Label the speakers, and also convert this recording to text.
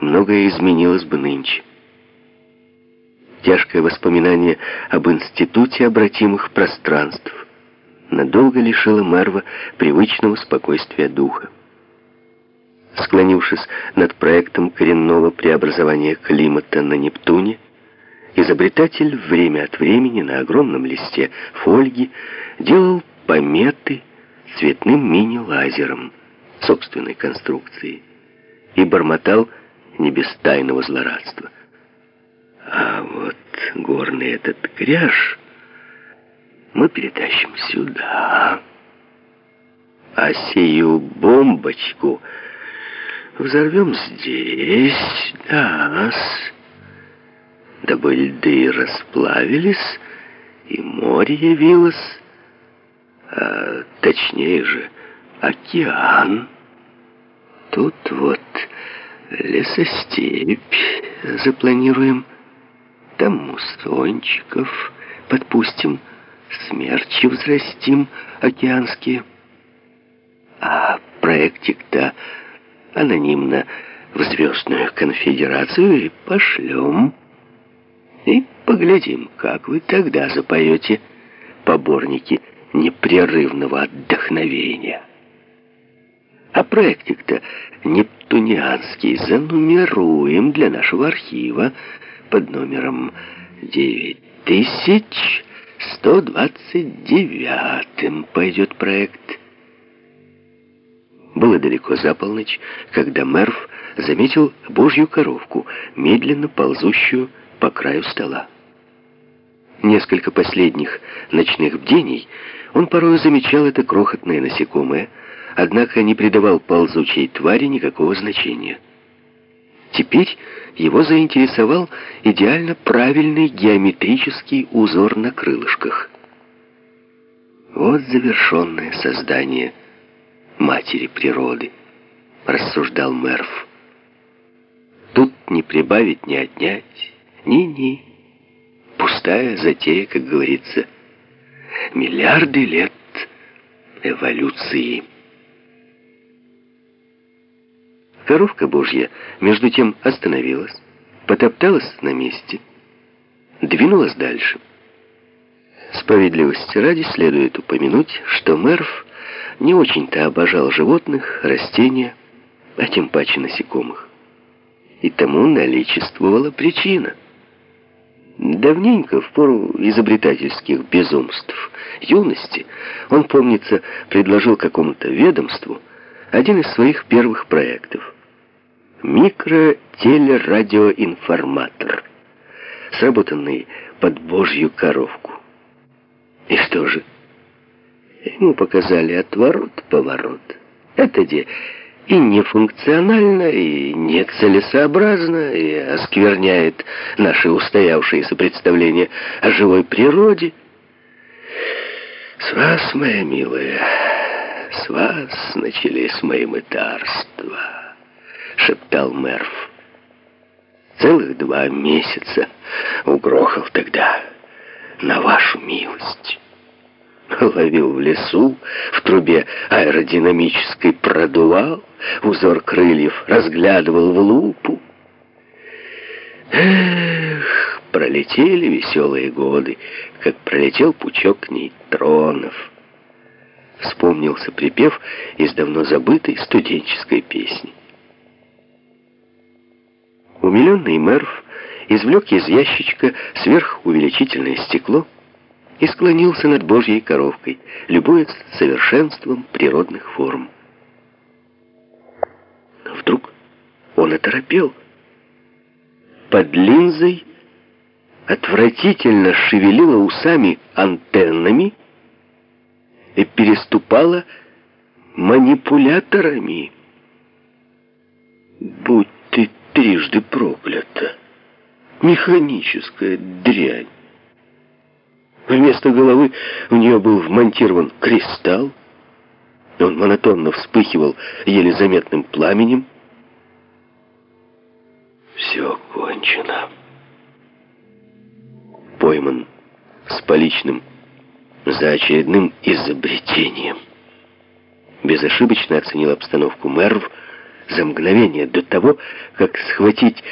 Speaker 1: многое изменилось бы нынче. Тяжкое воспоминание об институте обратимых пространств надолго лишило Мерва привычного спокойствия духа. Склонившись над проектом коренного преобразования климата на Нептуне, изобретатель время от времени на огромном листе фольги делал пометы цветным мини-лазером собственной конструкции и бормотал не без тайного злорадства. А вот горный этот кряж мы перетащим сюда. А сию бомбочку взорвем здесь, да, дабы льды расплавились, и море явилось, а точнее же океан. Тут вот лесостепь запланируем, там муссончиков подпустим, смерчи взрастим океанские. А проектик-то анонимно в Звездную конфедерацию и пошлем. И поглядим, как вы тогда запоете поборники непрерывного отдохновения. А проектик-то нептунианский занумеруем для нашего архива под номером 9129 пойдет проект. Было далеко за полночь, когда Мерв заметил божью коровку, медленно ползущую по краю стола. Несколько последних ночных бдений он порой замечал это крохотное насекомое, однако не придавал ползучей твари никакого значения. Теперь его заинтересовал идеально правильный геометрический узор на крылышках. Вот завершенное создание матери природы, рассуждал Мерв. Тут не прибавить, не отнять, ни-ни. Пустая затея, как говорится, миллиарды лет эволюции. Коровка Божья, между тем, остановилась, потопталась на месте, двинулась дальше. Справедливости ради следует упомянуть, что Мерв не очень-то обожал животных, растения, а тем паче насекомых. И тому наличествовала причина. Давненько, в пору изобретательских безумств юности, он, помнится, предложил какому-то ведомству один из своих первых проектов — микротелерадиоинформатор, сработанный под божью коровку. И что же? Ему показали отворот-поворот. Это где и нефункционально, и нецелесообразно, и оскверняет наши устоявшиеся представления о живой природе. С вас, моя милая, с вас начались мои мытарства шептал Мерв. Целых два месяца угрохал тогда на вашу милость. Ловил в лесу, в трубе аэродинамической продувал, узор крыльев разглядывал в лупу. Эх, пролетели веселые годы, как пролетел пучок нейтронов. Вспомнился припев из давно забытой студенческой песни. Умиленный Мерв извлек из ящичка сверхувеличительное стекло и склонился над Божьей коровкой, любуясь совершенством природных форм. Но вдруг он оторопел. Под линзой отвратительно шевелила усами антеннами и переступала манипуляторами. Будь трижды проклята. Механическая дрянь. Вместо головы у нее был вмонтирован кристалл. Он монотонно вспыхивал еле заметным пламенем. Все кончено. Пойман с поличным за очередным изобретением. Безошибочно оценил обстановку Мерв, за мгновение до того, как схватить